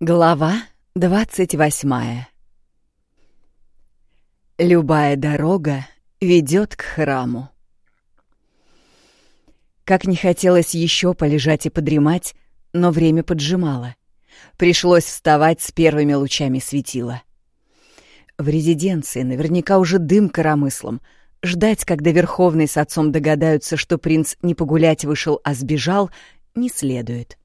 Глава двадцать восьмая Любая дорога ведет к храму. Как не хотелось еще полежать и подремать, но время поджимало. Пришлось вставать с первыми лучами светила. В резиденции наверняка уже дым коромыслом. Ждать, когда Верховный с отцом догадаются, что принц не погулять вышел, а сбежал, не следует.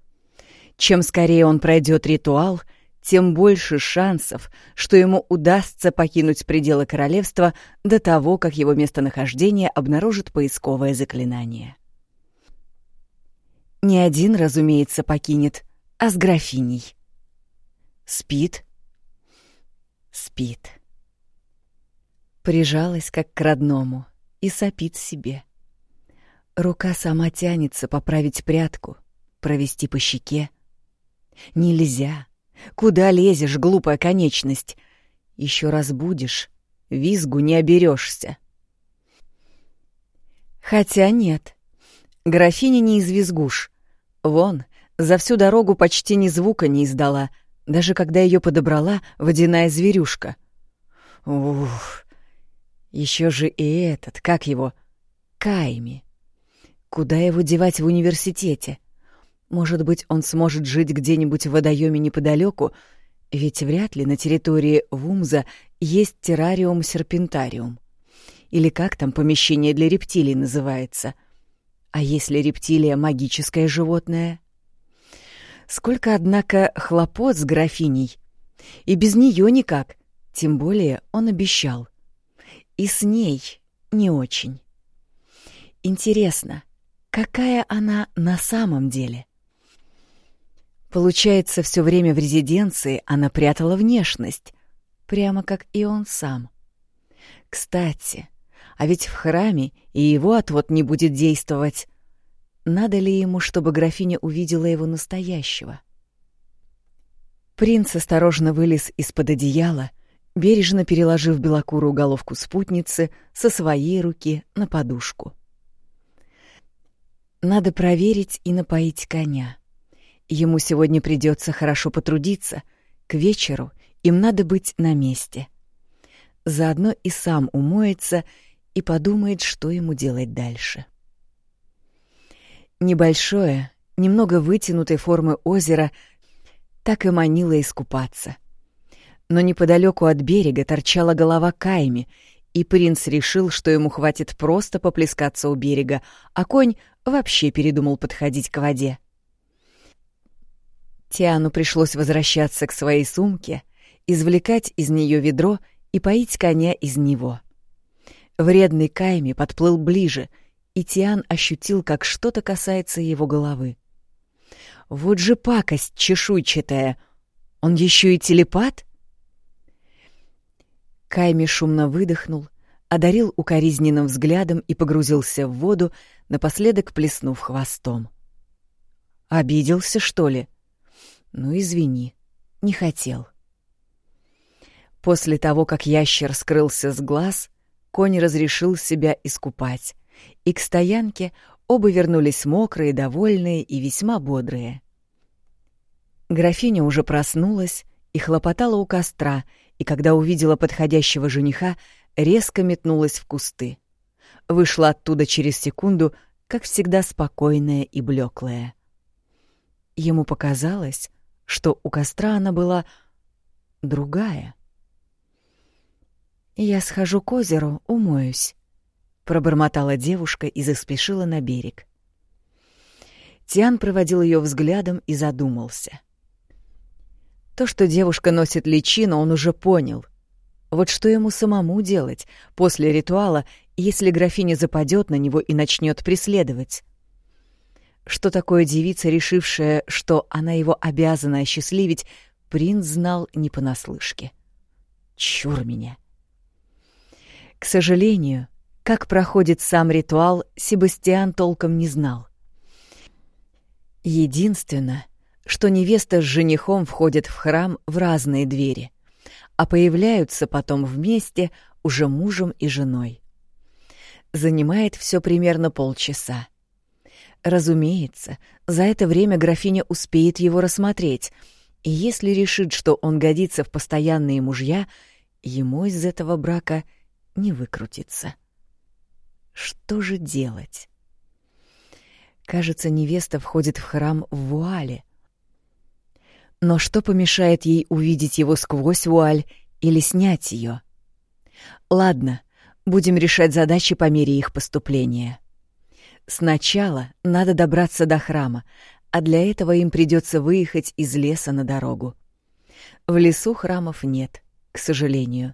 Чем скорее он пройдет ритуал, тем больше шансов, что ему удастся покинуть пределы королевства до того, как его местонахождение обнаружит поисковое заклинание. Не один, разумеется, покинет, а с графиней. Спит? Спит. Прижалась, как к родному, и сопит себе. Рука сама тянется поправить прядку, провести по щеке, Нельзя. Куда лезешь, глупая конечность? Еще раз будешь, визгу не оберешься. Хотя нет. Графиня не из визгуш. Вон, за всю дорогу почти ни звука не издала, даже когда ее подобрала водяная зверюшка. Ух, еще же и этот, как его, Кайми. Куда его девать в университете? Может быть, он сможет жить где-нибудь в водоеме неподалеку, ведь вряд ли на территории Вумза есть террариум-серпентариум. Или как там помещение для рептилий называется? А если рептилия — магическое животное? Сколько, однако, хлопот с графиней. И без нее никак, тем более он обещал. И с ней не очень. Интересно, какая она на самом деле? — Получается, все время в резиденции она прятала внешность, прямо как и он сам. Кстати, а ведь в храме и его отвод не будет действовать. Надо ли ему, чтобы графиня увидела его настоящего? Принц осторожно вылез из-под одеяла, бережно переложив белокурую головку спутницы со своей руки на подушку. Надо проверить и напоить коня. Ему сегодня придется хорошо потрудиться. К вечеру им надо быть на месте. Заодно и сам умоется и подумает, что ему делать дальше. Небольшое, немного вытянутой формы озеро так и манило искупаться. Но неподалеку от берега торчала голова Кайми, и принц решил, что ему хватит просто поплескаться у берега, а конь вообще передумал подходить к воде. Тиану пришлось возвращаться к своей сумке, извлекать из нее ведро и поить коня из него. Вредный Кайми подплыл ближе, и Тиан ощутил, как что-то касается его головы. Вот же пакость чешуйчатая! Он еще и телепат? Кайми шумно выдохнул, одарил укоризненным взглядом и погрузился в воду, напоследок плеснув хвостом. Обиделся, что ли? Ну, извини, не хотел. После того, как ящер скрылся с глаз, конь разрешил себя искупать, и к стоянке оба вернулись мокрые, довольные и весьма бодрые. Графиня уже проснулась и хлопотала у костра, и когда увидела подходящего жениха, резко метнулась в кусты. Вышла оттуда через секунду, как всегда спокойная и блеклая. Ему показалось, что у костра она была другая. «Я схожу к озеру, умоюсь», — пробормотала девушка и заспешила на берег. Тиан проводил ее взглядом и задумался. То, что девушка носит личину, он уже понял. Вот что ему самому делать после ритуала, если графиня западет на него и начнет преследовать? Что такое девица, решившая, что она его обязана осчастливить, принц знал не понаслышке. Чур меня. К сожалению, как проходит сам ритуал, Себастьян толком не знал. Единственное, что невеста с женихом входят в храм в разные двери, а появляются потом вместе уже мужем и женой. Занимает все примерно полчаса. Разумеется, за это время графиня успеет его рассмотреть, И если решит, что он годится в постоянные мужья, ему из этого брака не выкрутиться. Что же делать? Кажется, невеста входит в храм в вуале. Но что помешает ей увидеть его сквозь вуаль или снять ее? Ладно, будем решать задачи по мере их поступления. Сначала надо добраться до храма, а для этого им придется выехать из леса на дорогу. В лесу храмов нет, к сожалению.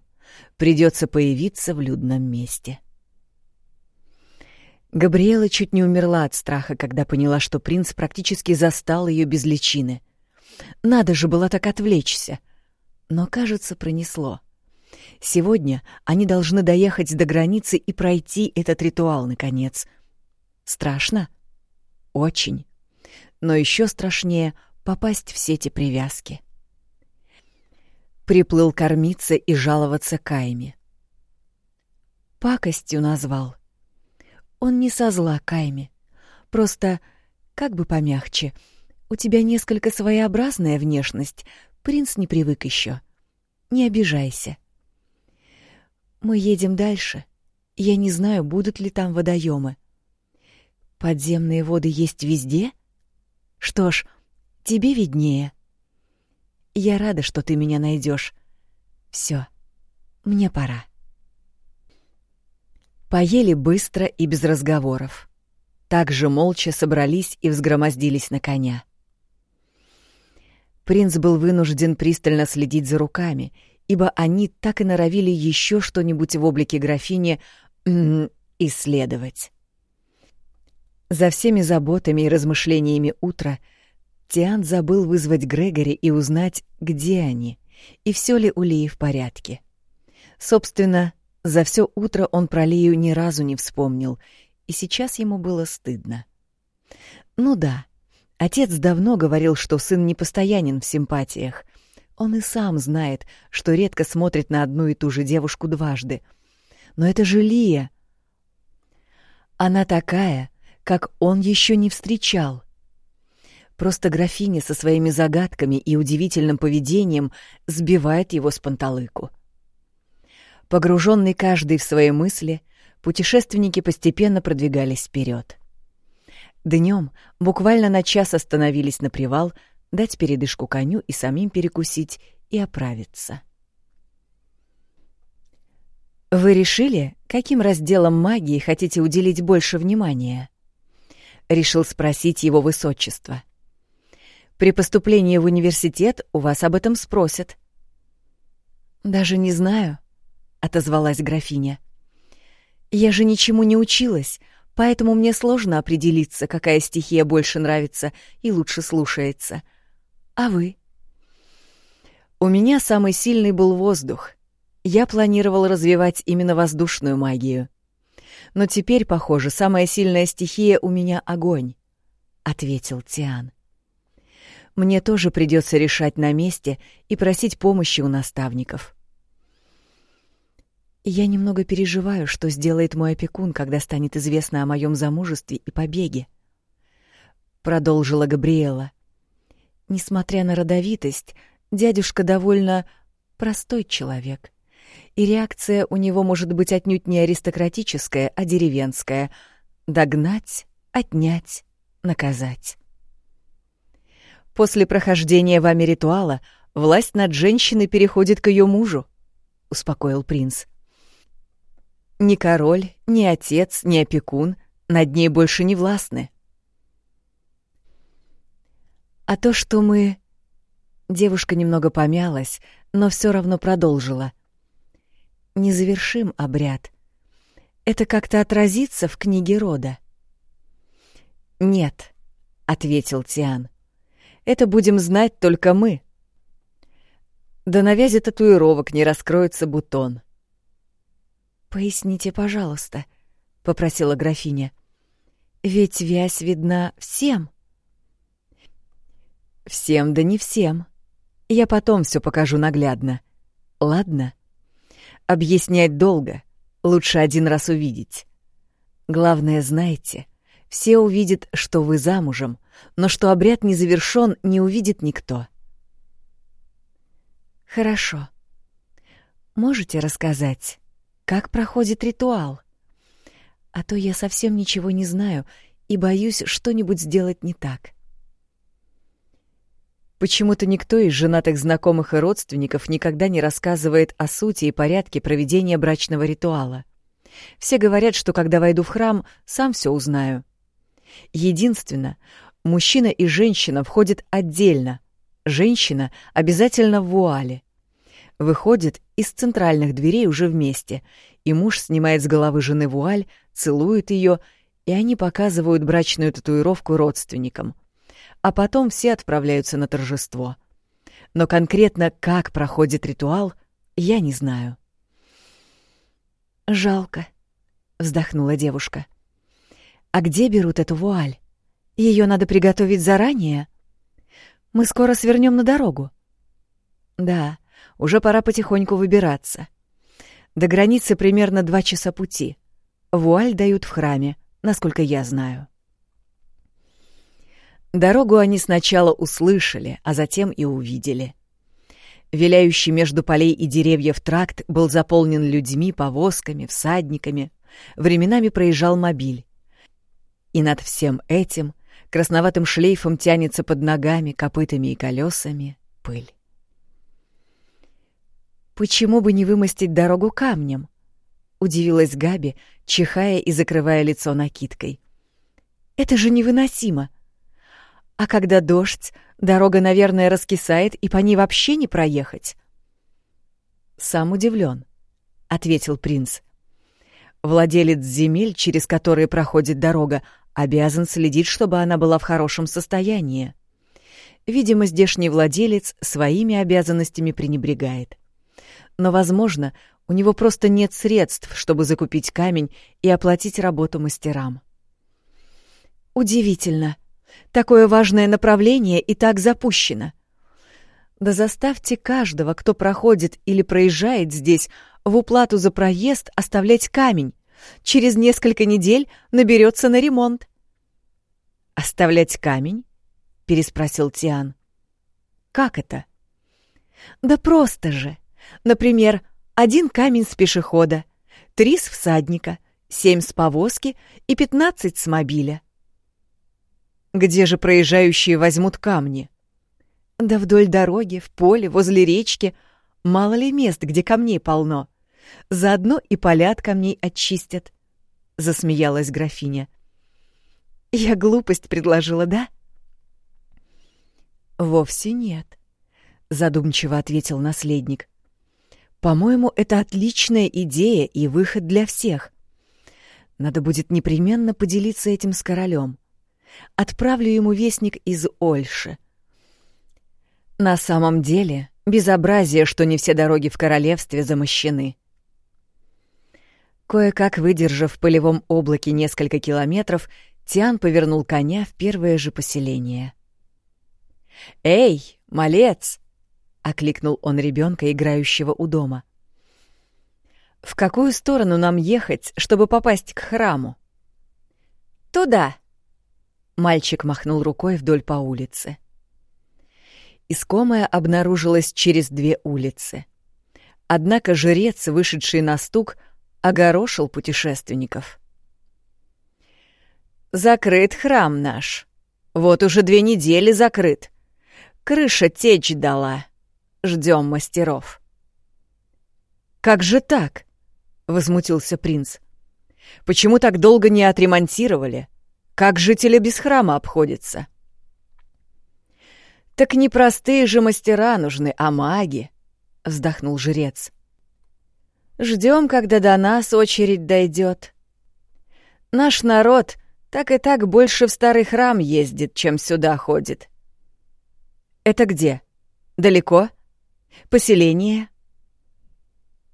Придется появиться в людном месте. Габриэла чуть не умерла от страха, когда поняла, что принц практически застал ее без личины. Надо же было так отвлечься. Но, кажется, пронесло. Сегодня они должны доехать до границы и пройти этот ритуал, наконец. Страшно? Очень. Но еще страшнее — попасть в сети привязки. Приплыл кормиться и жаловаться Кайме. Пакостью назвал. Он не со зла, Кайме. Просто, как бы помягче, у тебя несколько своеобразная внешность, принц не привык еще. Не обижайся. Мы едем дальше. Я не знаю, будут ли там водоемы. Подземные воды есть везде? Что ж, тебе виднее. Я рада, что ты меня найдешь. Все, мне пора. Поели быстро и без разговоров. Так же молча собрались и взгромоздились на коня. Принц был вынужден пристально следить за руками, ибо они так и норовили еще что-нибудь в облике графини исследовать. За всеми заботами и размышлениями утра Тиан забыл вызвать Грегори и узнать, где они, и все ли у Лии в порядке. Собственно, за все утро он про Лию ни разу не вспомнил, и сейчас ему было стыдно. Ну да, отец давно говорил, что сын непостоянен в симпатиях. Он и сам знает, что редко смотрит на одну и ту же девушку дважды. Но это же Лия. Она такая, как он еще не встречал. Просто графиня со своими загадками и удивительным поведением сбивает его с панталыку. Погруженный каждый в свои мысли, путешественники постепенно продвигались вперед. Днем буквально на час остановились на привал, дать передышку коню и самим перекусить и оправиться. «Вы решили, каким разделом магии хотите уделить больше внимания?» — решил спросить его высочество. «При поступлении в университет у вас об этом спросят». «Даже не знаю», — отозвалась графиня. «Я же ничему не училась, поэтому мне сложно определиться, какая стихия больше нравится и лучше слушается. А вы?» «У меня самый сильный был воздух. Я планировал развивать именно воздушную магию. Но теперь, похоже, самая сильная стихия у меня — огонь», — ответил Тиан. «Мне тоже придется решать на месте и просить помощи у наставников». Я немного переживаю, что сделает мой опекун, когда станет известно о моем замужестве и побеге. Продолжила Габриэла. Несмотря на родовитость, дядюшка довольно простой человек. И реакция у него может быть отнюдь не аристократическая, а деревенская. Догнать, отнять, наказать. После прохождения вами ритуала власть над женщиной переходит к ее мужу, — успокоил принц. — ни король, ни отец, ни опекун над ней больше не властны. А то, что мы... Девушка немного помялась, но все равно продолжила. Не завершим обряд. Это как-то отразится в книге рода. Нет, ответил Тиан. Это будем знать только мы. Да на вязи татуировок не раскроется бутон. «Поясните, пожалуйста», — попросила графиня. «Ведь вязь видна всем». «Всем да не всем. Я потом все покажу наглядно. Ладно? Объяснять долго. Лучше один раз увидеть. Главное, знаете, все увидят, что вы замужем, но что обряд не завершен, не увидит никто. Хорошо. Можете рассказать, как проходит ритуал? А то я совсем ничего не знаю и боюсь что-нибудь сделать не так. Почему-то никто из женатых знакомых и родственников никогда не рассказывает о сути и порядке проведения брачного ритуала. Все говорят, что когда войду в храм, сам все узнаю. Единственно, мужчина и женщина входят отдельно. Женщина обязательно в вуале. Выходит из центральных дверей уже вместе, и муж снимает с головы жены вуаль, целует ее, и они показывают брачную татуировку родственникам. А потом все отправляются на торжество. Но конкретно как проходит ритуал, я не знаю. «Жалко», — вздохнула девушка. «А где берут эту вуаль? Ее надо приготовить заранее? Мы скоро свернем на дорогу». «Да, уже пора потихоньку выбираться. До границы примерно два часа пути. Вуаль дают в храме, насколько я знаю». Дорогу они сначала услышали, а затем и увидели. Виляющий между полей и деревьев тракт был заполнен людьми, повозками, всадниками. Временами проезжал мобиль. И над всем этим красноватым шлейфом тянется под ногами, копытами и колесами пыль. «Почему бы не вымостить дорогу камнем?» — удивилась Габи, чихая и закрывая лицо накидкой. «Это же невыносимо!» А когда дождь, дорога, наверное, раскисает, и по ней вообще не проехать. Сам удивлен, ответил принц. Владелец земель, через которые проходит дорога, обязан следить, чтобы она была в хорошем состоянии. Видимо, здешний владелец своими обязанностями пренебрегает. Но, возможно, у него просто нет средств, чтобы закупить камень и оплатить работу мастерам. Удивительно, Такое важное направление и так запущено. Да заставьте каждого, кто проходит или проезжает здесь, в уплату за проезд оставлять камень. Через несколько недель наберется на ремонт. «Оставлять камень?» — переспросил Тиан. «Как это?» «Да просто же. Например, один камень с пешехода, три с всадника, семь с повозки и пятнадцать с мобиля. Где же проезжающие возьмут камни? Да вдоль дороги, в поле, возле речки. Мало ли мест, где камней полно. Заодно и поля от камней очистят. Засмеялась графиня. Я глупость предложила, да? Вовсе нет, задумчиво ответил наследник. По-моему, это отличная идея и выход для всех. Надо будет непременно поделиться этим с королем. Отправлю ему вестник из Ольши. На самом деле, безобразие, что не все дороги в королевстве замощены. Кое-как выдержав в полевом облаке несколько километров, Тиан повернул коня в первое же поселение. «Эй, малец!» — окликнул он ребенка, играющего у дома. «В какую сторону нам ехать, чтобы попасть к храму?» «Туда!» Мальчик махнул рукой вдоль по улице. Искомая обнаружилась через две улицы. Однако жрец, вышедший на стук, огорошил путешественников. «Закрыт храм наш. Вот уже две недели закрыт. Крыша течь дала. Ждем мастеров». «Как же так?» — возмутился принц. «Почему так долго не отремонтировали?» Как жители без храма обходятся? Так не простые же мастера нужны, а маги, вздохнул жрец. Ждем, когда до нас очередь дойдет. Наш народ так и так больше в старый храм ездит, чем сюда ходит. Это где? Далеко? Поселение?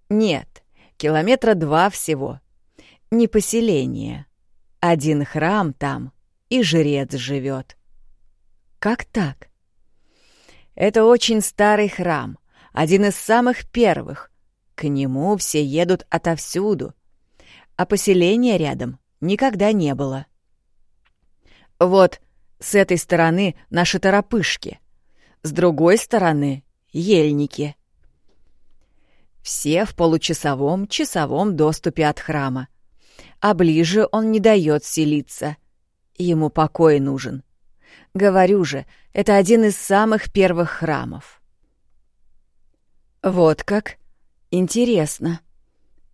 Нет, километра два всего. Не поселение. Один храм там, и жрец живет. Как так? Это очень старый храм, один из самых первых. К нему все едут отовсюду, а поселения рядом никогда не было. Вот с этой стороны наши торопышки, с другой стороны — ельники. Все в получасовом, часовом доступе от храма. А ближе он не дает селиться. Ему покой нужен. Говорю же, это один из самых первых храмов. Вот как? Интересно.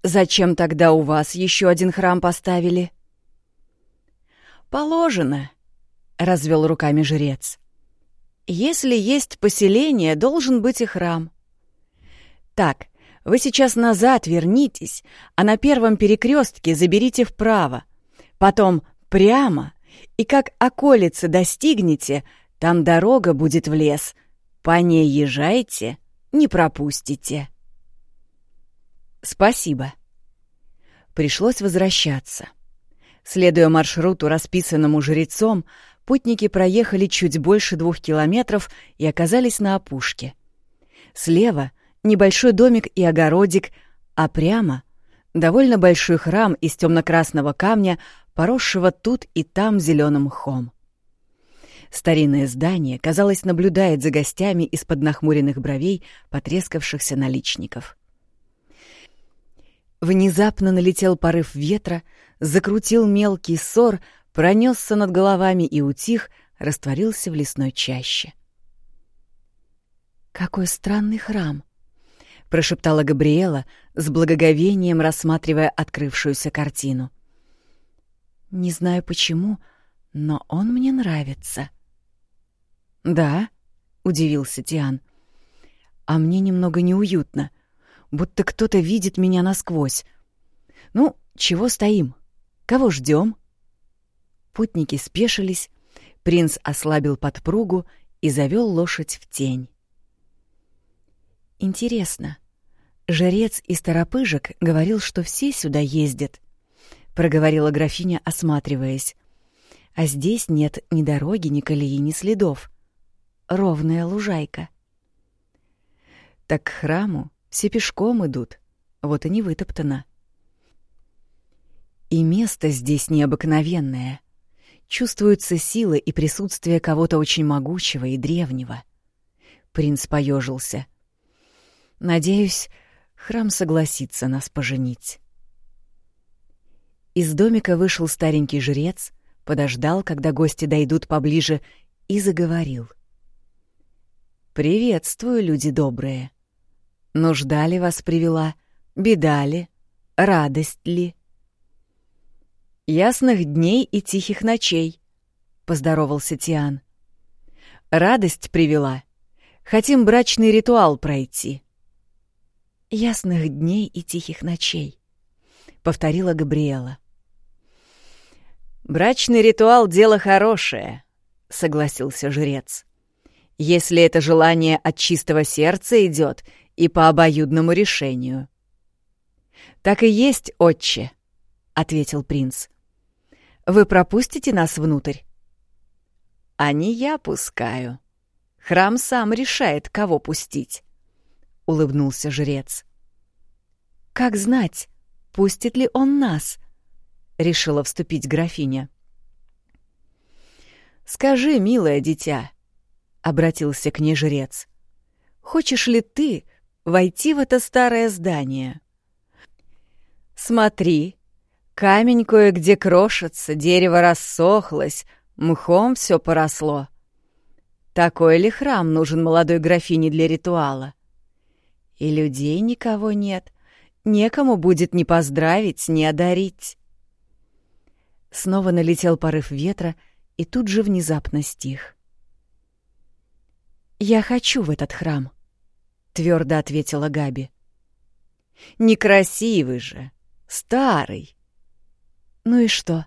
Зачем тогда у вас еще один храм поставили? Положено, развел руками жрец. Если есть поселение, должен быть и храм. Так, вы сейчас назад вернитесь, а на первом перекрестке заберите вправо, потом прямо, и как околицы достигнете, там дорога будет в лес. По ней езжайте, не пропустите. Спасибо. Пришлось возвращаться. Следуя маршруту, расписанному жрецом, путники проехали чуть больше двух километров и оказались на опушке. Слева — небольшой домик и огородик, а прямо — довольно большой храм из темно-красного камня, поросшего тут и там зеленым мхом. Старинное здание, казалось, наблюдает за гостями из-под нахмуренных бровей потрескавшихся наличников. Внезапно налетел порыв ветра, закрутил мелкий ссор, пронесся над головами и утих, растворился в лесной чаще. «Какой странный храм!» — прошептала Габриэла, с благоговением рассматривая открывшуюся картину. «Не знаю почему, но он мне нравится». «Да?» — удивился Тиан. «А мне немного неуютно, будто кто-то видит меня насквозь. Ну, чего стоим? Кого ждем? Путники спешились, принц ослабил подпругу и завел лошадь в тень. «Интересно, жрец из Торопыжек говорил, что все сюда ездят», — проговорила графиня, осматриваясь. «А здесь нет ни дороги, ни колеи, ни следов ровная лужайка. Так к храму все пешком идут, вот и не вытоптано. И место здесь необыкновенное. Чувствуется сила и присутствие кого-то очень могучего и древнего. Принц поежился. Надеюсь, храм согласится нас поженить. Из домика вышел старенький жрец, подождал, когда гости дойдут поближе, и заговорил — «Приветствую, люди добрые. Нужда ли вас привела? Беда ли? Радость ли?» «Ясных дней и тихих ночей», — поздоровался Тиан. «Радость привела. Хотим брачный ритуал пройти». «Ясных дней и тихих ночей», — повторила Габриэла. «Брачный ритуал — дело хорошее», — согласился жрец если это желание от чистого сердца идет и по обоюдному решению. «Так и есть, отче», — ответил принц. «Вы пропустите нас внутрь?» «А не я пускаю. Храм сам решает, кого пустить», — улыбнулся жрец. «Как знать, пустит ли он нас?» — решила вступить графиня. «Скажи, милое дитя, — обратился к ней жрец. «Хочешь ли ты войти в это старое здание?» «Смотри, камень кое-где крошится, дерево рассохлось, мхом все поросло. Такой ли храм нужен молодой графине для ритуала? И людей никого нет, некому будет ни поздравить, ни одарить». Снова налетел порыв ветра и тут же внезапно стих. «Я хочу в этот храм», — твердо ответила Габи. «Некрасивый же, старый». «Ну и что?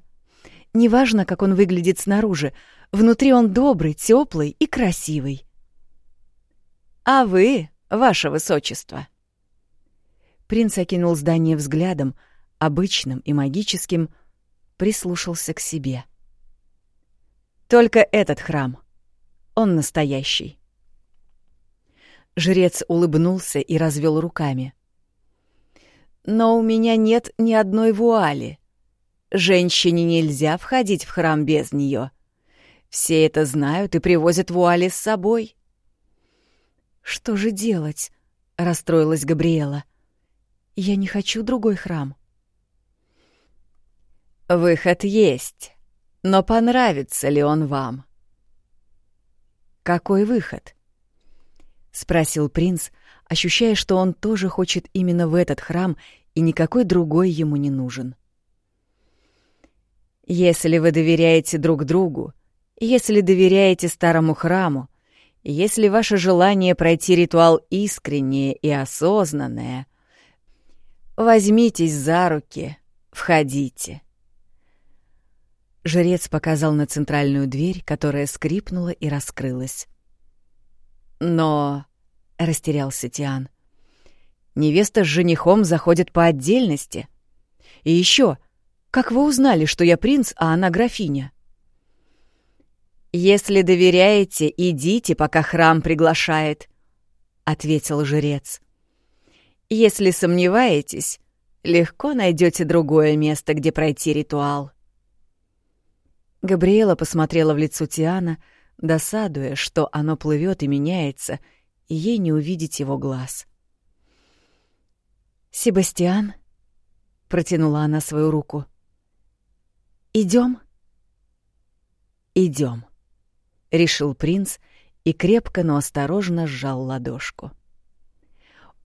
Неважно, как он выглядит снаружи, внутри он добрый, теплый и красивый». «А вы, ваше высочество?» Принц окинул здание взглядом, обычным и магическим, прислушался к себе. «Только этот храм. Он настоящий». Жрец улыбнулся и развел руками. «Но у меня нет ни одной вуали. Женщине нельзя входить в храм без нее. Все это знают и привозят вуали с собой». «Что же делать?» — расстроилась Габриэла. Я не хочу другой храм. Выход есть, но понравится ли он вам? Какой выход? спросил принц, ощущая, что он тоже хочет именно в этот храм, и никакой другой ему не нужен. Если вы доверяете друг другу, если доверяете старому храму, если ваше желание пройти ритуал искреннее и осознанное, возьмитесь за руки, входите. Жрец показал на центральную дверь, которая скрипнула и раскрылась. Но... — растерялся Тиан. «Невеста с женихом заходят по отдельности. И еще, как вы узнали, что я принц, а она графиня?» «Если доверяете, идите, пока храм приглашает», — ответил жрец. «Если сомневаетесь, легко найдете другое место, где пройти ритуал». Габриэла посмотрела в лицо Тиана, досадуя, что оно плывет и меняется, и ей не увидеть его глаз. «Себастьян», — протянула она свою руку, — «идем?» «Идем», — решил принц и крепко, но осторожно сжал ладошку.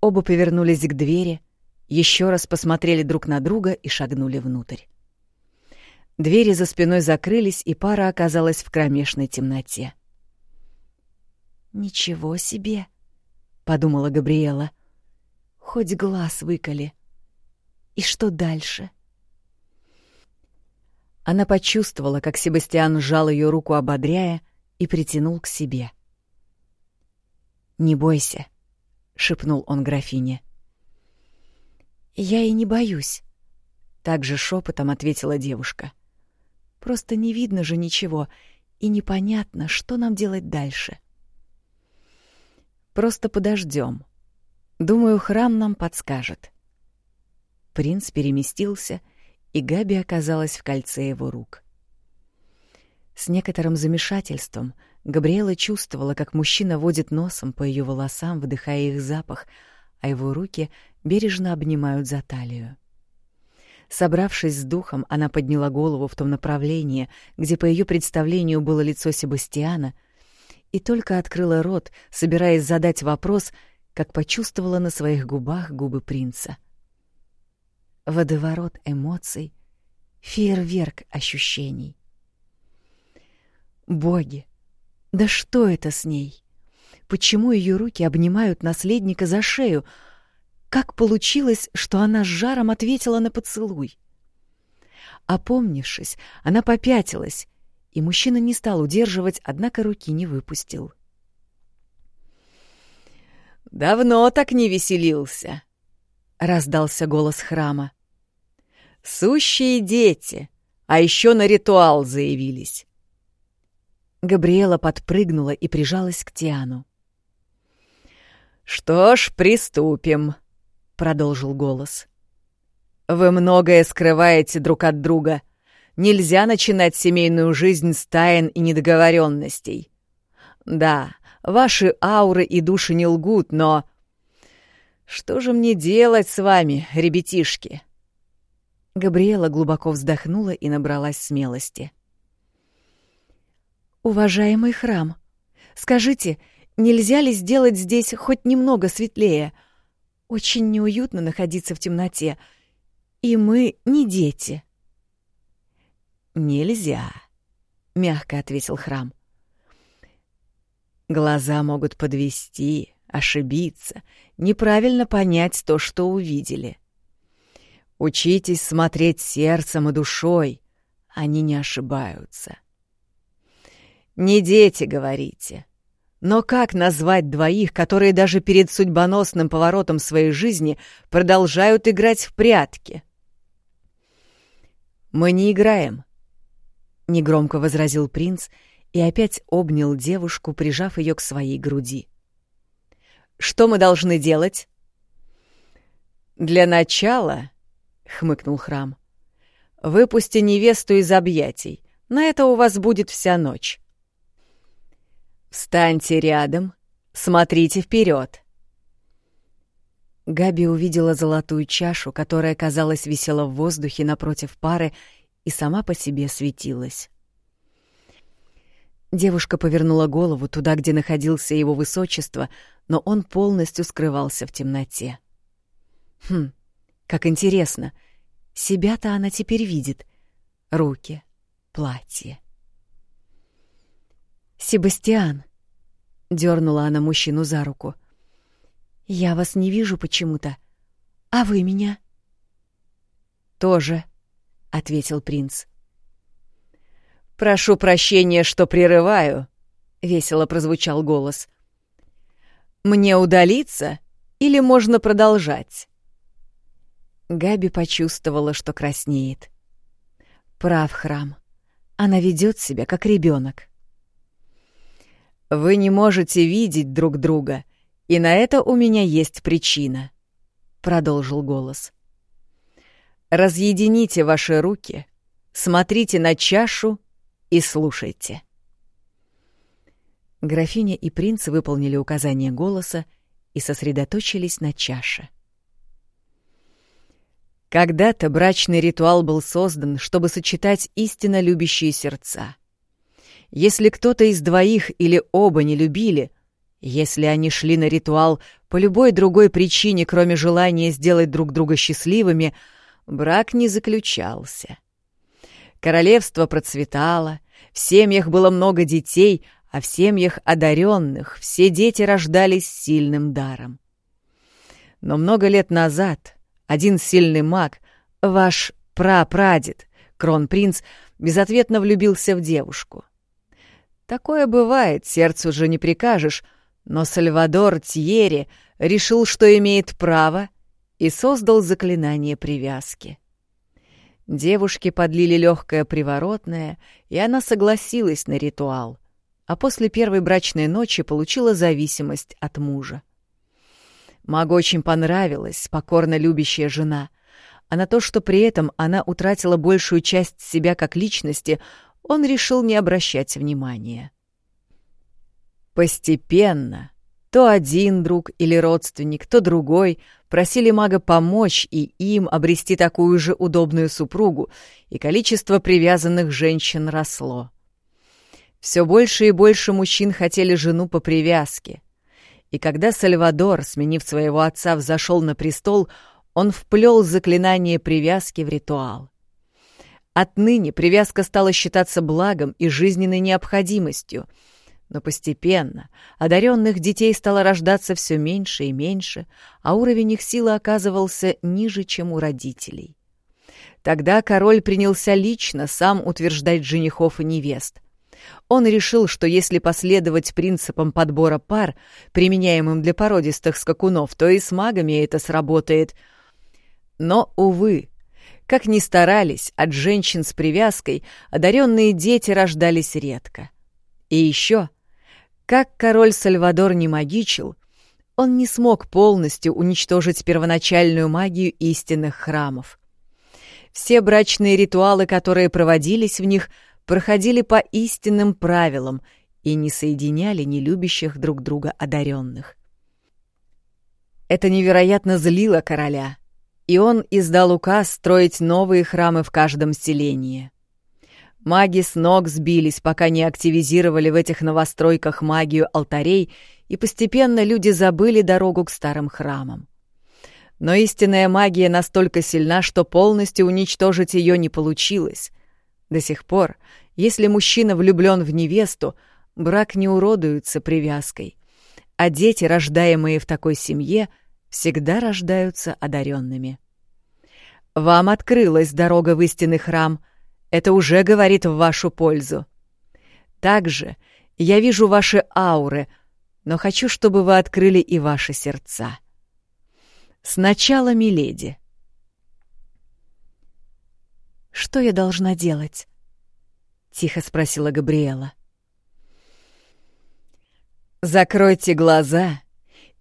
Оба повернулись к двери, еще раз посмотрели друг на друга и шагнули внутрь. Двери за спиной закрылись, и пара оказалась в кромешной темноте. «Ничего себе!» — подумала Габриэла. «Хоть глаз выколи. И что дальше?» Она почувствовала, как Себастьян сжал ее руку, ободряя, и притянул к себе. «Не бойся», — шепнул он графине. «Я и не боюсь», — также шепотом ответила девушка. Просто не видно же ничего, и непонятно, что нам делать дальше. Просто подождем. Думаю, храм нам подскажет. Принц переместился, и Габи оказалась в кольце его рук. С некоторым замешательством Габриэла чувствовала, как мужчина водит носом по ее волосам, вдыхая их запах, а его руки бережно обнимают за талию. Собравшись с духом, она подняла голову в том направлении, где по ее представлению было лицо Себастьяна, и только открыла рот, собираясь задать вопрос, как почувствовала на своих губах губы принца. Водоворот эмоций, фейерверк ощущений. Боги! Да что это с ней? Почему ее руки обнимают наследника за шею — как получилось, что она с жаром ответила на поцелуй? Опомнившись, она попятилась, и мужчина не стал удерживать, однако руки не выпустил. «Давно так не веселился», — раздался голос храма. «Сущие дети, а еще на ритуал заявились». Габриэла подпрыгнула и прижалась к Тиану. «Что ж, приступим», продолжил голос. Вы многое скрываете друг от друга. Нельзя начинать семейную жизнь с тайн и недоговоренностей. Да, ваши ауры и души не лгут, но... Что же мне делать с вами, ребятишки? Габриэла глубоко вздохнула и набралась смелости. «Уважаемый храм, скажите, нельзя ли сделать здесь хоть немного светлее?» Очень неуютно находиться в темноте. И мы не дети. «Нельзя», — мягко ответил храм. «Глаза могут подвести, ошибиться, неправильно понять то, что увидели. Учитесь смотреть сердцем и душой, они не ошибаются». «Не дети, говорите. Но как назвать двоих, которые даже перед судьбоносным поворотом своей жизни продолжают играть в прятки? «Мы не играем», — негромко возразил принц и опять обнял девушку, прижав ее к своей груди. «Что мы должны делать?» «Для начала», — хмыкнул храм, — «выпусти невесту из объятий. На это у вас будет вся ночь». Встаньте рядом, смотрите вперед. Габи увидела золотую чашу, которая, казалось, висела в воздухе напротив пары и сама по себе светилась. Девушка повернула голову туда, где находился его высочество, но он полностью скрывался в темноте. Хм, как интересно. Себя-то она теперь видит. Руки, платье. «Себастьян!» — дернула она мужчину за руку. «Я вас не вижу почему-то. А вы меня?» «Тоже», — ответил принц. «Прошу прощения, что прерываю», — весело прозвучал голос. «Мне удалиться или можно продолжать?» Габи почувствовала, что краснеет. Прав храм. Она ведет себя как ребенок. Вы не можете видеть друг друга, и на это у меня есть причина, продолжил голос. Разъедините ваши руки, смотрите на чашу и слушайте. Графиня и принц выполнили указание голоса и сосредоточились на чаше. Когда-то брачный ритуал был создан, чтобы сочетать истинно любящие сердца. Если кто-то из двоих или оба не любили, если они шли на ритуал по любой другой причине, кроме желания сделать друг друга счастливыми, брак не заключался. Королевство процветало, в семьях было много детей, а в семьях одаренных все дети рождались сильным даром. Но много лет назад один сильный маг, ваш прапрадед, кронпринц, безответно влюбился в девушку. Такое бывает, сердцу же не прикажешь, но Сальвадор Тьери решил, что имеет право, и создал заклинание привязки. Девушке подлили легкое приворотное, и она согласилась на ритуал, а после первой брачной ночи получила зависимость от мужа. Магу очень понравилась покорно любящая жена, а на то, что при этом она утратила большую часть себя как личности, он решил не обращать внимания. Постепенно то один друг или родственник, то другой просили мага помочь и им обрести такую же удобную супругу, и количество привязанных женщин росло. Все больше и больше мужчин хотели жену по привязке. И когда Сальвадор, сменив своего отца, взошел на престол, он вплел заклинание привязки в ритуал. Отныне привязка стала считаться благом и жизненной необходимостью — но постепенно одаренных детей стало рождаться все меньше и меньше, а уровень их силы оказывался ниже, чем у родителей. Тогда король принялся лично сам утверждать женихов и невест. Он решил, что если последовать принципам подбора пар, применяемым для породистых скакунов, то и с магами это сработает. Но, увы, как ни старались, от женщин с привязкой одаренные дети рождались редко. И еще как король Сальвадор не магичил, он не смог полностью уничтожить первоначальную магию истинных храмов. Все брачные ритуалы, которые проводились в них, проходили по истинным правилам и не соединяли нелюбящих друг друга одаренных. Это невероятно злило короля, и он издал указ строить новые храмы в каждом селении. Маги с ног сбились, пока не активизировали в этих новостройках магию алтарей, и постепенно люди забыли дорогу к старым храмам. Но истинная магия настолько сильна, что полностью уничтожить ее не получилось. До сих пор, если мужчина влюблен в невесту, брак не уродуется привязкой, а дети, рождаемые в такой семье, всегда рождаются одаренными. Вам открылась дорога в истинный храм, это уже говорит в вашу пользу. Также я вижу ваши ауры, но хочу, чтобы вы открыли и ваши сердца. Сначала, миледи. «Что я должна делать?» — тихо спросила Габриэла. «Закройте глаза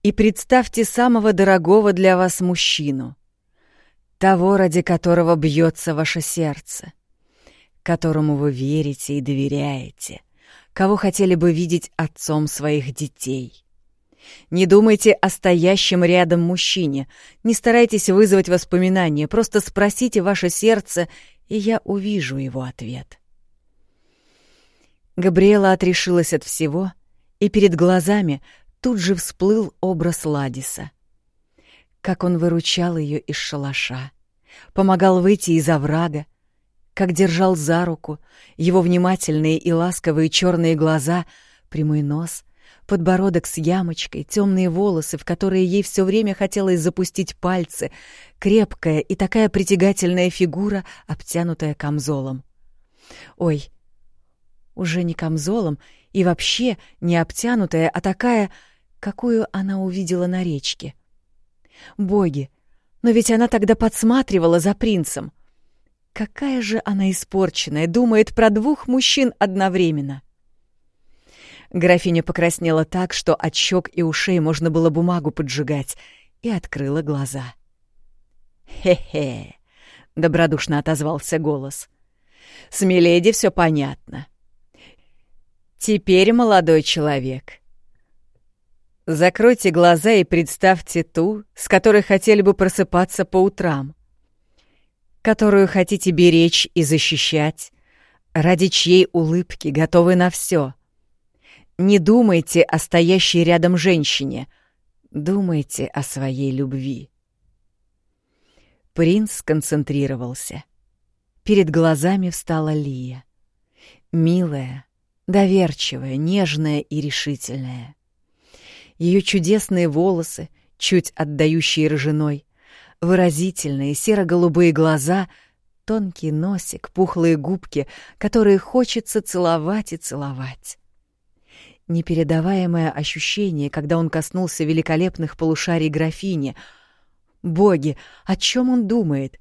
и представьте самого дорогого для вас мужчину, того, ради которого бьется ваше сердце. Которому вы верите и доверяете, кого хотели бы видеть отцом своих детей. Не думайте о стоящем рядом мужчине, не старайтесь вызвать воспоминания, просто спросите ваше сердце, и я увижу его ответ. Габриэла отрешилась от всего, и перед глазами тут же всплыл образ Ладиса. Как он выручал ее из шалаша, помогал выйти из оврага, как держал за руку, его внимательные и ласковые черные глаза, прямой нос, подбородок с ямочкой, темные волосы, в которые ей все время хотелось запустить пальцы, крепкая и такая притягательная фигура, обтянутая камзолом. Ой, уже не камзолом и вообще не обтянутая, а такая, какую она увидела на речке. Боги, но ведь она тогда подсматривала за принцем. Какая же она испорченная, думает про двух мужчин одновременно. Графиня покраснела так, что от щек и ушей можно было бумагу поджигать, и открыла глаза. «Хе-хе», — добродушно отозвался голос. «С Миледи все понятно. Теперь, молодой человек, закройте глаза и представьте ту, с которой хотели бы просыпаться по утрам, которую хотите беречь и защищать, ради чьей улыбки готовы на все. Не думайте о стоящей рядом женщине, думайте о своей любви. Принц сконцентрировался. Перед глазами встала Лия. Милая, доверчивая, нежная и решительная. Ее чудесные волосы, чуть отдающие рыжиной, выразительные серо-голубые глаза, тонкий носик, пухлые губки, которые хочется целовать и целовать. Непередаваемое ощущение, когда он коснулся великолепных полушарий графини. Боги, о чем он думает?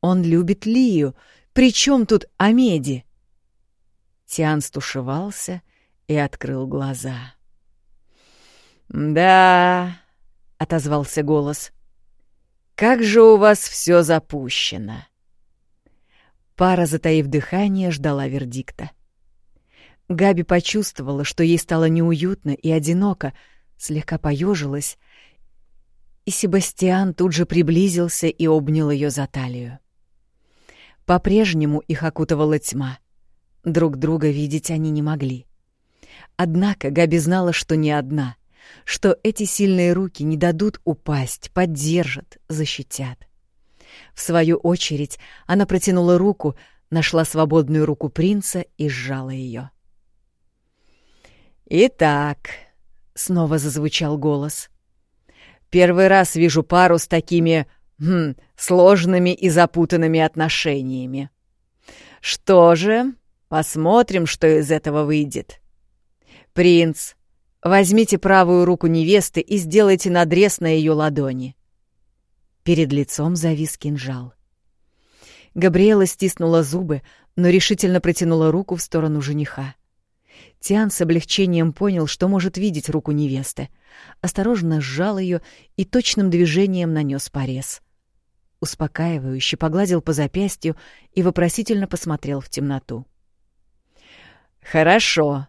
Он любит Лию. Причем тут Амеди? Тиан стушевался и открыл глаза. «Да», — отозвался голос, — «как же у вас все запущено». Пара, затаив дыхание, ждала вердикта. — Габи почувствовала, что ей стало неуютно и одиноко, слегка поежилась, и Себастьян тут же приблизился и обнял ее за талию. По-прежнему их окутывала тьма. Друг друга видеть они не могли. Однако Габи знала, что не одна, что эти сильные руки не дадут упасть, поддержат, защитят. В свою очередь она протянула руку, нашла свободную руку принца и сжала ее. «Итак», — снова зазвучал голос, — «первый раз вижу пару с такими хм, сложными и запутанными отношениями. Что же, посмотрим, что из этого выйдет. Принц, возьмите правую руку невесты и сделайте надрез на ее ладони». Перед лицом завис кинжал. Габриэла стиснула зубы, но решительно протянула руку в сторону жениха. Тиан с облегчением понял, что может видеть руку невесты. Осторожно сжал ее и точным движением нанес порез. Успокаивающе погладил по запястью и вопросительно посмотрел в темноту. «Хорошо.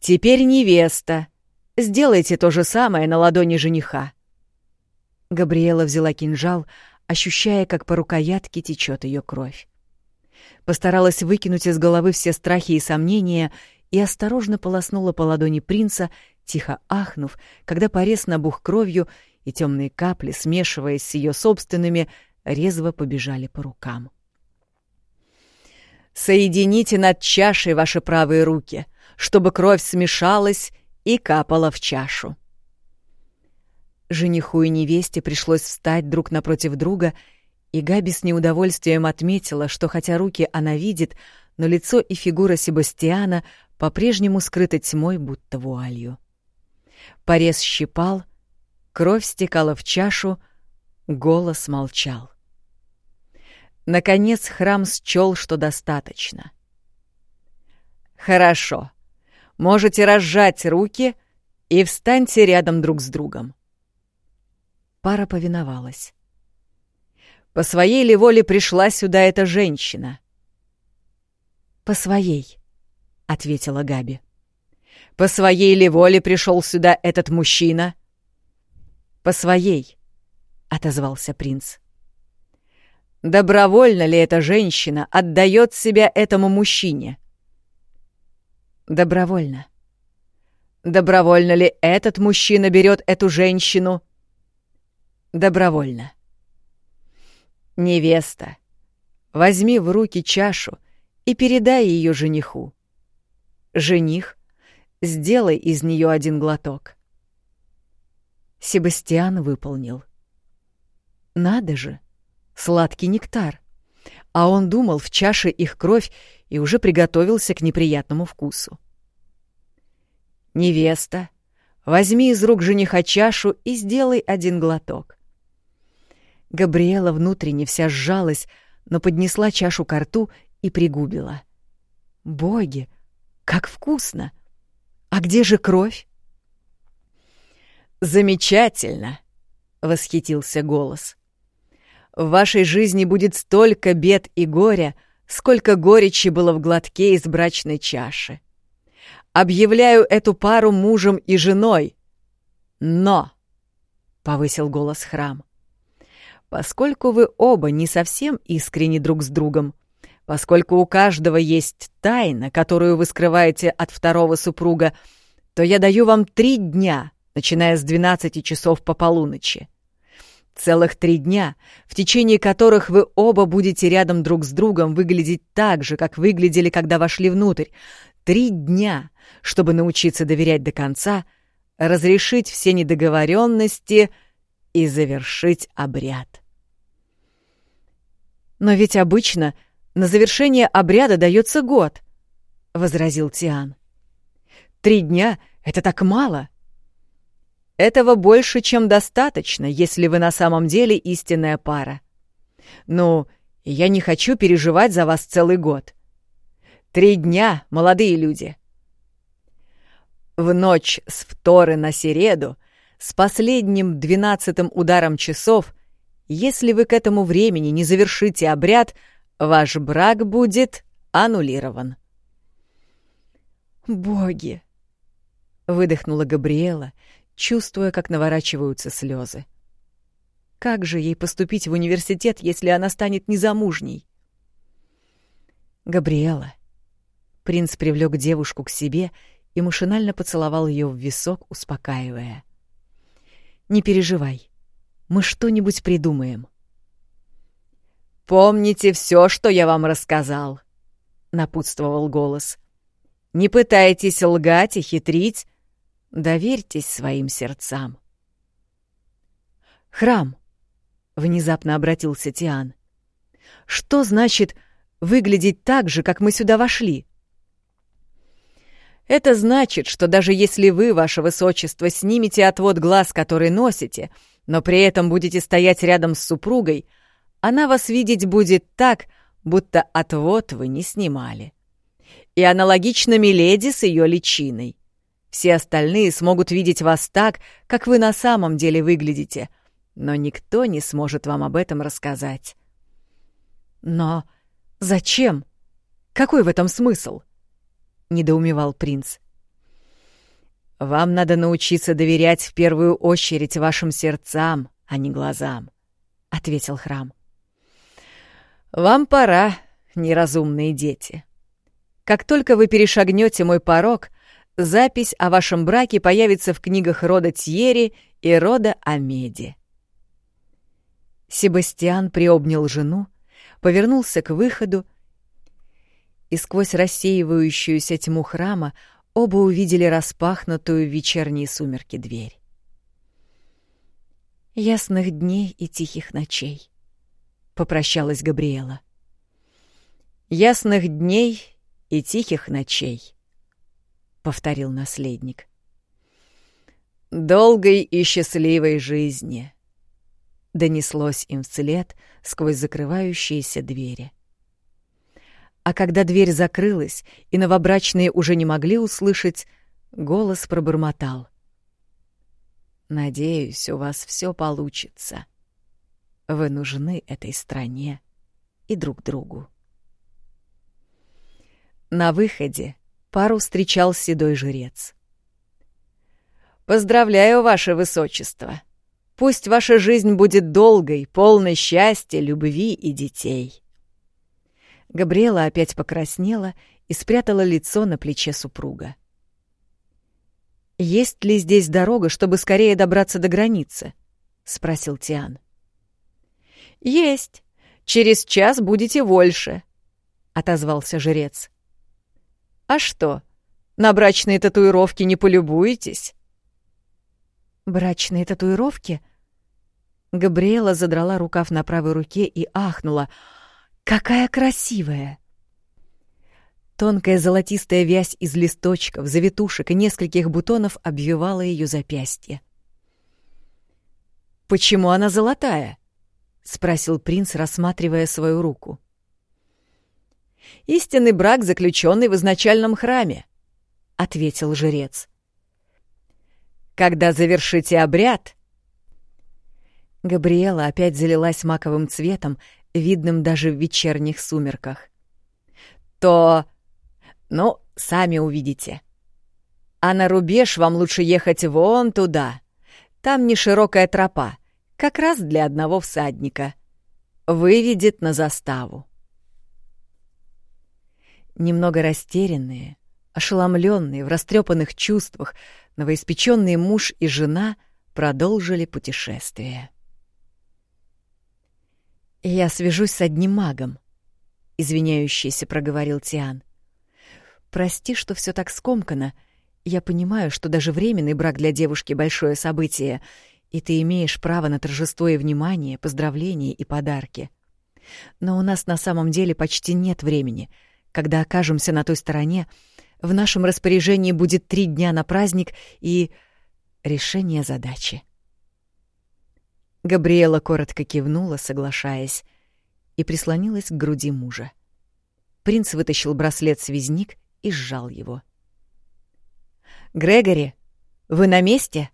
Теперь невеста. Сделайте то же самое на ладони жениха». Габриэла взяла кинжал, ощущая, как по рукоятке течет ее кровь. Постаралась выкинуть из головы все страхи и сомнения и осторожно полоснула по ладони принца, тихо ахнув, когда порез набух кровью, и темные капли, смешиваясь с ее собственными, резво побежали по рукам. «Соедините над чашей ваши правые руки, чтобы кровь смешалась и капала в чашу». Жениху и невесте пришлось встать друг напротив друга, и Габи с неудовольствием отметила, что хотя руки она видит, но лицо и фигура Себастьяна по-прежнему скрыто тьмой, будто вуалью. Порез щипал, кровь стекала в чашу, голос молчал. Наконец храм счел, что достаточно. «Хорошо. Можете разжать руки и встаньте рядом друг с другом». Пара повиновалась. «По своей ли воле пришла сюда эта женщина?» «По своей», ответила Габи. По своей ли воле пришел сюда этот мужчина? По своей, отозвался принц. Добровольно ли эта женщина отдает себя этому мужчине? Добровольно. Добровольно ли этот мужчина берет эту женщину? Добровольно. Невеста, возьми в руки чашу и передай ее жениху. Жених, сделай из нее один глоток. Себастьян выполнил. Надо же, сладкий нектар. А он думал, в чаше их кровь и уже приготовился к неприятному вкусу. Невеста, возьми из рук жениха чашу и сделай один глоток. Габриэла внутренне вся сжалась, но поднесла чашу к рту и пригубила. «Боги, как вкусно! А где же кровь?» «Замечательно!» — восхитился голос. «В вашей жизни будет столько бед и горя, сколько горечи было в глотке из брачной чаши. Объявляю эту пару мужем и женой. Но!» — повысил голос храм поскольку вы оба не совсем искренни друг с другом, поскольку у каждого есть тайна, которую вы скрываете от второго супруга, то я даю вам три дня, начиная с 12 часов по полуночи. Целых три дня, в течение которых вы оба будете рядом друг с другом выглядеть так же, как выглядели, когда вошли внутрь. Три дня, чтобы научиться доверять до конца, разрешить все недоговоренности и завершить обряд. «Но ведь обычно на завершение обряда дается год», — возразил Тиан. «Три дня — это так мало». «Этого больше, чем достаточно, если вы на самом деле истинная пара. Ну, я не хочу переживать за вас целый год. Три дня, молодые люди». В ночь с вторы на середу, с последним двенадцатым ударом часов — если вы к этому времени не завершите обряд, ваш брак будет аннулирован. «Боги!» — выдохнула Габриэла, чувствуя, как наворачиваются слезы. «Как же ей поступить в университет, если она станет незамужней?» «Габриэла!» Принц привлек девушку к себе и машинально поцеловал ее в висок, успокаивая. «Не переживай. Мы что-нибудь придумаем. «Помните все, что я вам рассказал», — напутствовал голос. «Не пытайтесь лгать и хитрить. Доверьтесь своим сердцам». «Храм», — внезапно обратился Тиан. «Что значит выглядеть так же, как мы сюда вошли?» Это значит, что даже если вы, ваше высочество, снимете отвод глаз, который носите, но при этом будете стоять рядом с супругой, она вас видеть будет так, будто отвод вы не снимали. И аналогично Миледи с ее личиной. Все остальные смогут видеть вас так, как вы на самом деле выглядите, но никто не сможет вам об этом рассказать. Но зачем? Какой в этом смысл? недоумевал принц. Вам надо научиться доверять в первую очередь вашим сердцам, а не глазам, ответил храм. Вам пора, неразумные дети. Как только вы перешагнете мой порог, запись о вашем браке появится в книгах рода Тьери и рода Амеди. Себастьян приобнял жену, повернулся к выходу, и сквозь рассеивающуюся тьму храма оба увидели распахнутую в вечерние сумерки дверь. «Ясных дней и тихих ночей», — попрощалась Габриэла. «Ясных дней и тихих ночей», — повторил наследник. «Долгой и счастливой жизни», — донеслось им вслед сквозь закрывающиеся двери. А когда дверь закрылась, и новобрачные уже не могли услышать, голос пробормотал. «Надеюсь, у вас все получится. Вы нужны этой стране и друг другу». На выходе пару встречал седой жрец — Поздравляю, ваше высочество. Пусть ваша жизнь будет долгой, полной счастья, любви и детей. Габриэла опять покраснела и спрятала лицо на плече супруга. «Есть ли здесь дорога, чтобы скорее добраться до границы?» — спросил Тиан. «Есть. Через час будете больше», — отозвался жрец. «А что, на брачные татуировки не полюбуетесь?» «Брачные татуировки?» Габриэла задрала рукав на правой руке и ахнула. «Какая красивая!» Тонкая золотистая вязь из листочков, завитушек и нескольких бутонов обвивала ее запястье. «Почему она золотая?» — спросил принц, рассматривая свою руку. «Истинный брак, заключенный в изначальном храме», — ответил жрец. «Когда завершите обряд...» Габриэла опять залилась маковым цветом, видным даже в вечерних сумерках. «То ну, сами увидите. А на рубеж вам лучше ехать вон туда. Там не широкая тропа, как раз для одного всадника. Выведет на заставу. Немного растерянные, ошеломленные, в растрепанных чувствах, новоиспеченные муж и жена продолжили путешествие. «Я свяжусь с одним магом», — извиняющийся проговорил Тиан. Прости, что все так скомкано. Я понимаю, что даже временный брак для девушки — большое событие, и ты имеешь право на торжество и внимание, поздравления и подарки. Но у нас на самом деле почти нет времени. Когда окажемся на той стороне, в нашем распоряжении будет три дня на праздник и решение задачи. Габриэла коротко кивнула, соглашаясь, и прислонилась к груди мужа. Принц вытащил браслет-связник и сжал его. «Грегори, вы на месте?»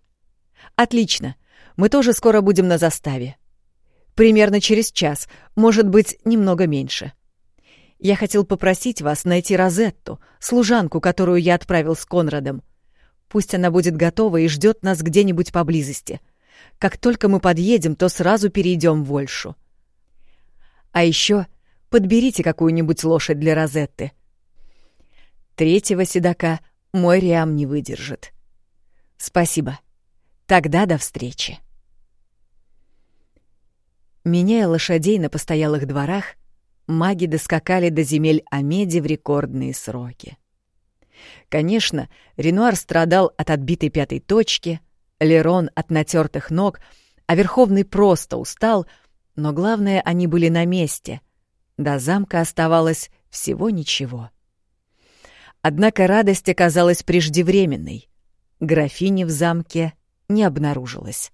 «Отлично. Мы тоже скоро будем на заставе. Примерно через час, может быть, немного меньше. Я хотел попросить вас найти Розетту, служанку, которую я отправил с Конрадом. Пусть она будет готова и ждет нас где-нибудь поблизости. Как только мы подъедем, то сразу перейдем в Вольшу. А еще подберите какую-нибудь лошадь для Розетты. Третьего седока мой Риам не выдержит. Спасибо. Тогда до встречи. Меняя лошадей на постоялых дворах, маги доскакали до земель Амеди в рекордные сроки. Конечно, Ренуар страдал от отбитой пятой точки, Лерон от натертых ног, а Верховный просто устал, но главное, они были на месте. До замка оставалось всего ничего. Однако радость оказалась преждевременной. Графини в замке не обнаружилось.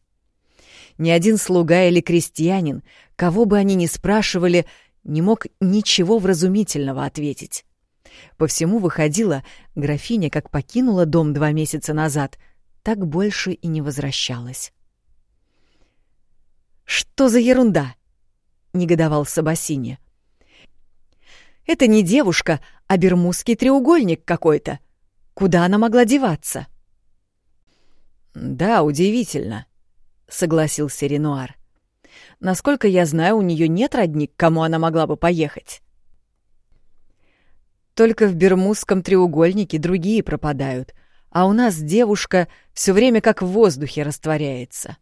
Ни один слуга или крестьянин, кого бы они ни спрашивали, не мог ничего вразумительного ответить. По всему выходило, графиня, как покинула дом два месяца назад, так больше и не возвращалась. «Что за ерунда?» — негодовал Сабасини. Это не девушка, а бермудский треугольник какой-то. Куда она могла деваться? Да, удивительно, согласился Ренуар. Насколько я знаю, у нее нет родник, к кому она могла бы поехать. Только в Бермудском треугольнике другие пропадают, а у нас девушка все время как в воздухе растворяется.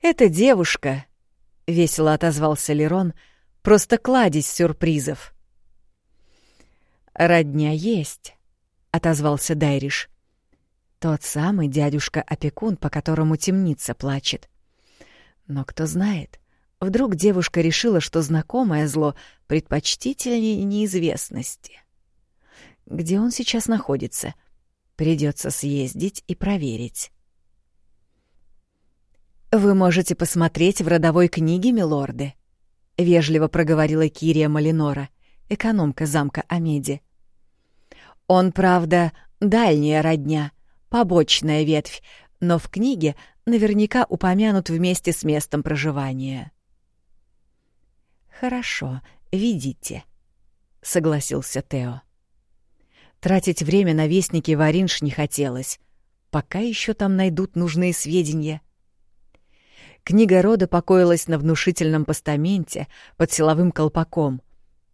«Это девушка», — весело отозвался Лерон, — Просто кладезь сюрпризов. «Родня есть», — отозвался Дайриш. «Тот самый дядюшка-опекун, по которому темница плачет. Но кто знает, вдруг девушка решила, что знакомое зло предпочтительнее неизвестности. Где он сейчас находится? Придется съездить и проверить». «Вы можете посмотреть в родовой книге, милорды», — вежливо проговорила Кирия Малинора, экономка замка Амеди. «Он, правда, дальняя родня, побочная ветвь, но в книге наверняка упомянут вместе с местом проживания». «Хорошо, видите», — согласился Тео. Тратить время на вестники Варинш не хотелось. пока еще там найдут нужные сведения. Книга рода покоилась на внушительном постаменте под силовым колпаком,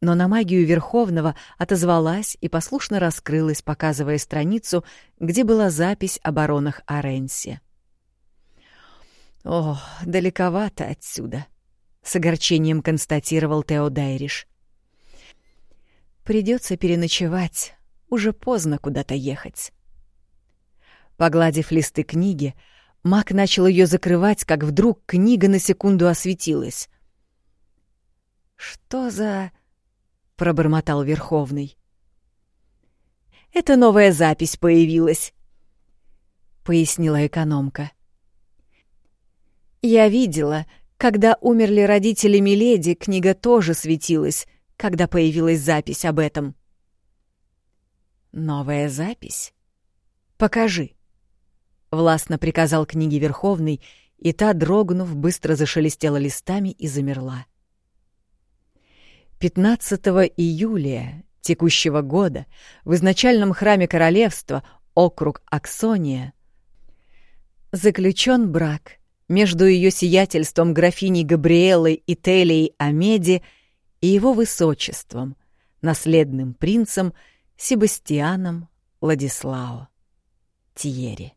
но на магию Верховного отозвалась и послушно раскрылась, показывая страницу, где была запись о баронах Оренсе. «О, далековато отсюда», — с огорчением констатировал Тео Дайриш. «Придется переночевать, уже поздно куда-то ехать». Погладив листы книги, Мак начал ее закрывать, как вдруг книга на секунду осветилась. «Что за...» — пробормотал Верховный. «Это новая запись появилась», — пояснила экономка. «Я видела, когда умерли родители Миледи, книга тоже светилась, когда появилась запись об этом». «Новая запись? Покажи», — властно приказал книге Верховный, и та, дрогнув, быстро зашелестела листами и замерла. 15 июля текущего года в изначальном храме королевства округ Аксония заключен брак между ее сиятельством графиней Габриэлой и Телией Амеди и его высочеством, наследным принцем Себастьяном Ладислао Тиери.